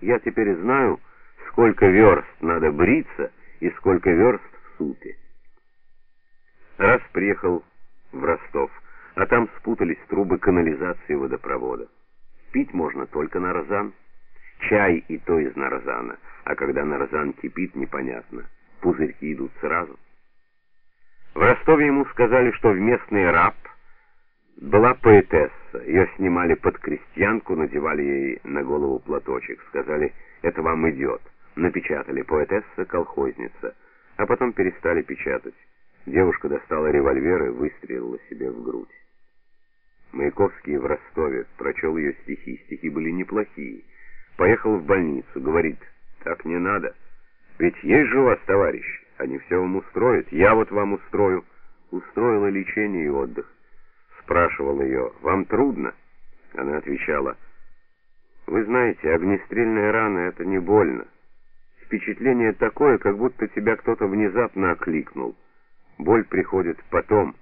Я теперь знаю, сколько верст надо бриться и сколько верст в супе. Раз приехал в Ростов, а там спутались трубы канализации и водопровода. Пить можно только нарзан. Чай и то из нарзана, а когда нарзан кипит, непонятно. Пузырьки идут сразу. В Ростове ему сказали, что в местный раб была поэтесса. Ее снимали под крестьянку, надевали ей на голову платочек. Сказали, это вам идет. Напечатали поэтесса-колхозница, а потом перестали печатать. Девушка достала револьвер и выстрелила себе в грудь. Маяковский в Ростове прочел ее стихи. Стихи были неплохие. Поехал в больницу, говорит, так не надо. Ведь есть же у вас товарищи, они все вам устроят. Я вот вам устрою. Устроила лечение и отдых. Спрашивал ее, вам трудно? Она отвечала, вы знаете, огнестрельная рана — это не больно. Впечатление такое, как будто тебя кто-то внезапно окликнул. Боль приходит потом.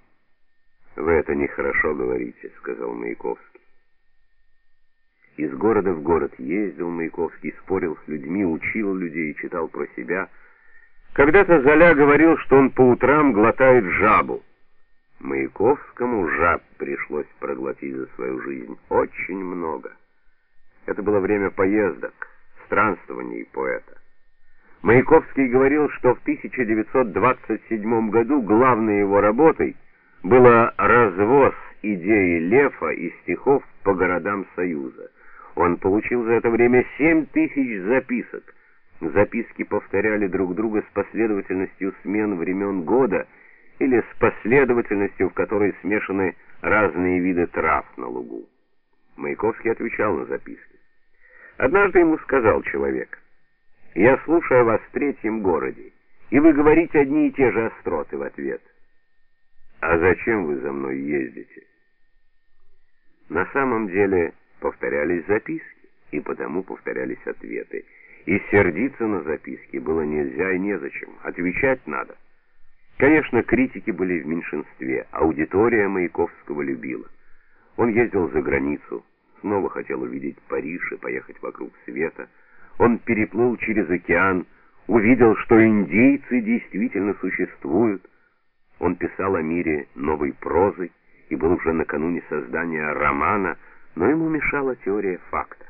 Вы это нехорошо говорите, сказал Маяковский. Из города в город ездил Маяковский, спорил с людьми, учил людей и читал про себя. Когда-то Золя говорил, что он по утрам глотает жабу. Маяковскому жаб пришлось проглотить за свою жизнь очень много. Это было время поездок, странствований поэта. Маяковский говорил, что в 1927 году главной его работой было развоз идеи Лефа и стихов по городам Союза. Он получил за это время 7 тысяч записок. Записки повторяли друг друга с последовательностью смен времен года или с последовательностью, в которой смешаны разные виды трав на лугу. Маяковский отвечал на записки. Однажды ему сказал человек: "Я слушаю вас в третьем городе, и вы говорите одни и те же остроты в ответ. А зачем вы за мной ездите?" На самом деле повторялись записки, и потому повторялись ответы. И сердиться на записки было нельзя и незачем, отвечать надо. Конечно, критики были в меньшинстве, аудитория Маяковского любила. Он ездил за границу, снова хотел увидеть Париж и поехать вокруг света. Он переплыл через океан, увидел, что индейцы действительно существуют. Он писал о мире новой прозой и был уже накануне создания романа, но ему мешала теория факта.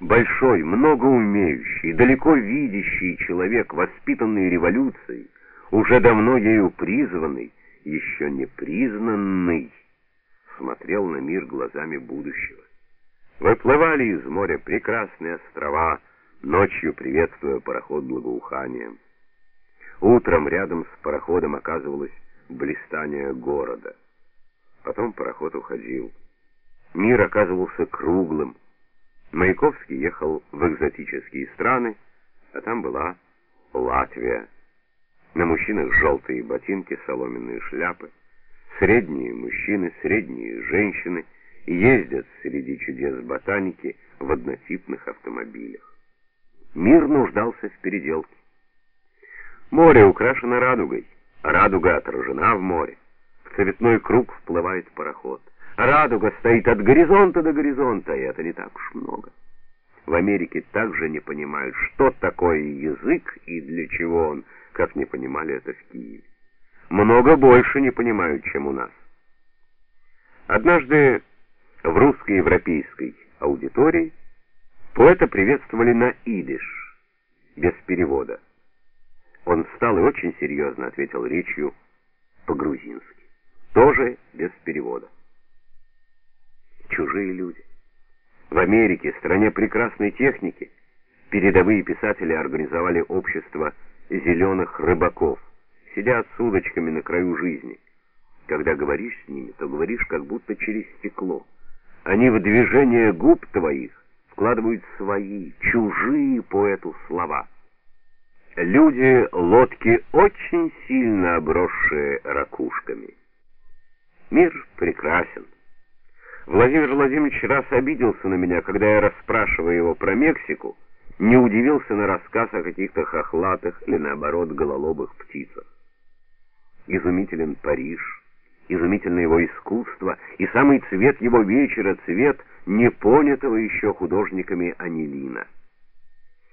Большой, многоумеющий, далеко видящий человек, воспитанный революцией, уже давно ею призванный, еще не признанный, смотрел на мир глазами будущего. Выплывали из моря прекрасные острова, ночью приветствуя пароход благоуханием. Утром рядом с пароходом оказывалось блистание города. Потом пароход уходил. Мир оказывался круглым, Маяковский ехал в экзотические страны, а там была Латвия. На мужчинах желтые ботинки, соломенные шляпы. Средние мужчины, средние женщины ездят среди чудес ботаники в однотипных автомобилях. Мир нуждался в переделке. Море украшено радугой, радуга отражена в море. В цветной круг вплывает пароход. Радуга стоит от горизонта до горизонта, и это не так уж много. В Америке также не понимают, что такое язык и для чего он, как не понимали это в Киеве. Много больше не понимают, чем у нас. Однажды в русско-европейской аудитории поэта приветствовали на идиш, без перевода. Он встал и очень серьезно ответил речью по-грузински, тоже без перевода чужие люди. В Америке, стране прекрасной техники, передовые писатели организовали общество зеленых рыбаков. Сидят с удочками на краю жизни. Когда говоришь с ними, то говоришь как будто через стекло. Они в движение губ твоих вкладывают свои, чужие поэту слова. Люди лодки очень сильно обросшие ракушками. Мир прекрасен. Владимир Владимирович раз обиделся на меня, когда я расспрашивая его про Мексику, не удивился на рассказ о каких-то хохлатых или наоборот гололобых птицах. Изумителен Париж, изумительное его искусство и самый цвет его вечера, цвет непонятого еще художниками анилина.